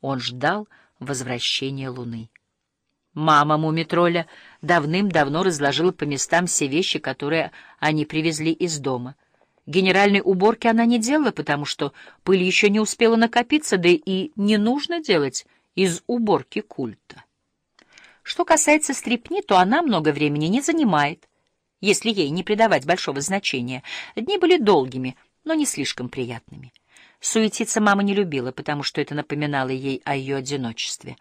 Он ждал возвращения луны. Мама Мумитроля давным-давно разложила по местам все вещи, которые они привезли из дома. Генеральной уборки она не делала, потому что пыль еще не успела накопиться, да и не нужно делать из уборки культа. Что касается стрепни, то она много времени не занимает, если ей не придавать большого значения. Дни были долгими, но не слишком приятными. Суетиться мама не любила, потому что это напоминало ей о ее одиночестве.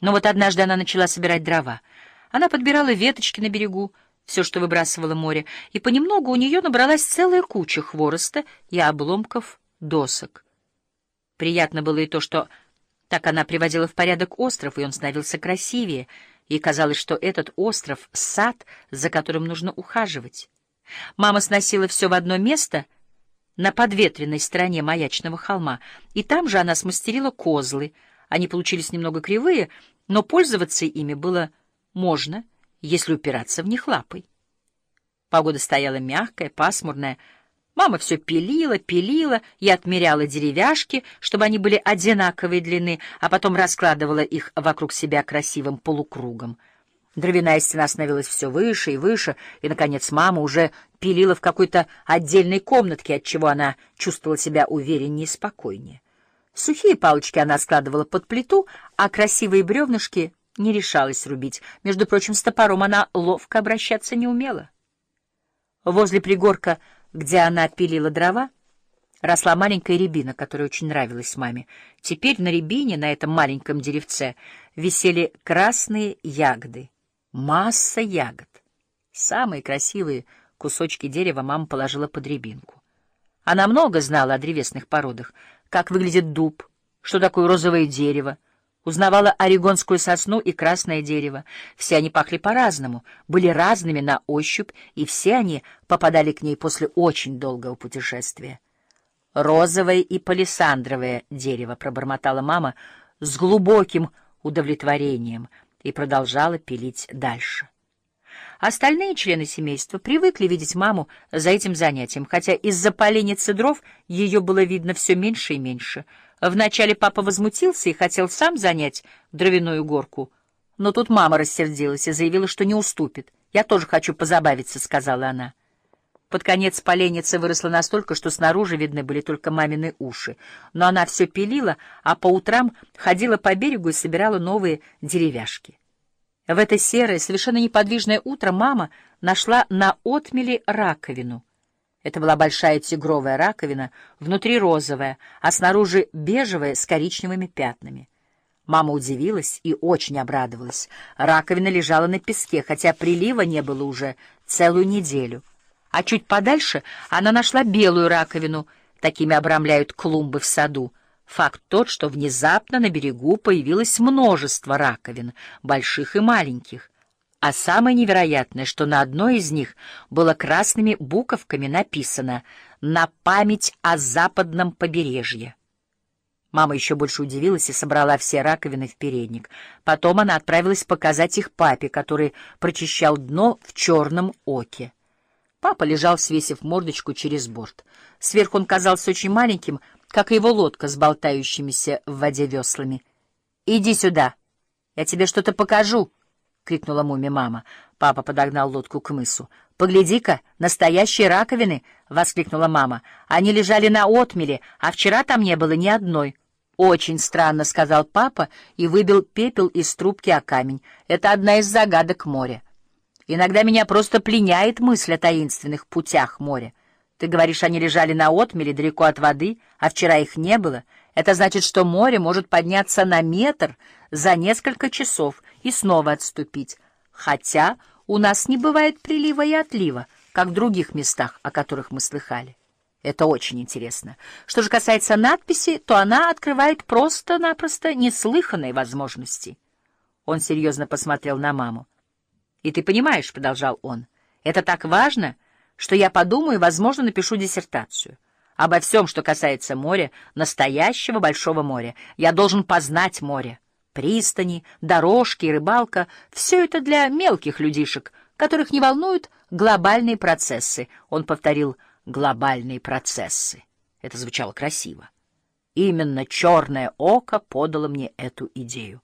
Но вот однажды она начала собирать дрова. Она подбирала веточки на берегу, все, что выбрасывало море, и понемногу у нее набралась целая куча хвороста и обломков досок. Приятно было и то, что так она приводила в порядок остров, и он становился красивее, и казалось, что этот остров — сад, за которым нужно ухаживать. Мама сносила все в одно место — на подветренной стороне маячного холма, и там же она смастерила козлы. Они получились немного кривые, но пользоваться ими было можно, если упираться в них лапой. Погода стояла мягкая, пасмурная. Мама все пилила, пилила и отмеряла деревяшки, чтобы они были одинаковой длины, а потом раскладывала их вокруг себя красивым полукругом. Дровяная стена становилась все выше и выше, и, наконец, мама уже пилила в какой-то отдельной комнатке, отчего она чувствовала себя увереннее и спокойнее. Сухие палочки она складывала под плиту, а красивые бревнышки не решалась рубить. Между прочим, с топором она ловко обращаться не умела. Возле пригорка, где она пилила дрова, росла маленькая рябина, которая очень нравилась маме. Теперь на рябине, на этом маленьком деревце, висели красные ягоды. Масса ягод. Самые красивые кусочки дерева мама положила под рябинку. Она много знала о древесных породах, как выглядит дуб, что такое розовое дерево, узнавала орегонскую сосну и красное дерево. Все они пахли по-разному, были разными на ощупь, и все они попадали к ней после очень долгого путешествия. «Розовое и палисандровое дерево», — пробормотала мама с глубоким удовлетворением — и продолжала пилить дальше. Остальные члены семейства привыкли видеть маму за этим занятием, хотя из-за поленницы дров ее было видно все меньше и меньше. Вначале папа возмутился и хотел сам занять дровяную горку, но тут мама рассердилась и заявила, что не уступит. «Я тоже хочу позабавиться», — сказала она. Под конец поленница выросла настолько, что снаружи видны были только мамины уши. Но она все пилила, а по утрам ходила по берегу и собирала новые деревяшки. В это серое, совершенно неподвижное утро мама нашла на отмеле раковину. Это была большая тигровая раковина, внутри розовая, а снаружи бежевая с коричневыми пятнами. Мама удивилась и очень обрадовалась. Раковина лежала на песке, хотя прилива не было уже целую неделю а чуть подальше она нашла белую раковину, такими обрамляют клумбы в саду. Факт тот, что внезапно на берегу появилось множество раковин, больших и маленьких. А самое невероятное, что на одной из них было красными буковками написано «На память о западном побережье». Мама еще больше удивилась и собрала все раковины в передник. Потом она отправилась показать их папе, который прочищал дно в черном оке. Папа лежал, свесив мордочку через борт. Сверху он казался очень маленьким, как и его лодка с болтающимися в воде веслами. — Иди сюда, я тебе что-то покажу, — крикнула муми мама. Папа подогнал лодку к мысу. — Погляди-ка, настоящие раковины! — воскликнула мама. — Они лежали на отмеле, а вчера там не было ни одной. — Очень странно, — сказал папа и выбил пепел из трубки о камень. — Это одна из загадок моря. Иногда меня просто пленяет мысль о таинственных путях моря. Ты говоришь, они лежали на отмеле далеко от воды, а вчера их не было. Это значит, что море может подняться на метр за несколько часов и снова отступить. Хотя у нас не бывает прилива и отлива, как в других местах, о которых мы слыхали. Это очень интересно. Что же касается надписи, то она открывает просто-напросто неслыханные возможности. Он серьезно посмотрел на маму. И ты понимаешь, — продолжал он, — это так важно, что я подумаю, возможно, напишу диссертацию. Обо всем, что касается моря, настоящего большого моря. Я должен познать море. Пристани, дорожки и рыбалка — все это для мелких людишек, которых не волнуют глобальные процессы. Он повторил «глобальные процессы». Это звучало красиво. Именно черное око подало мне эту идею.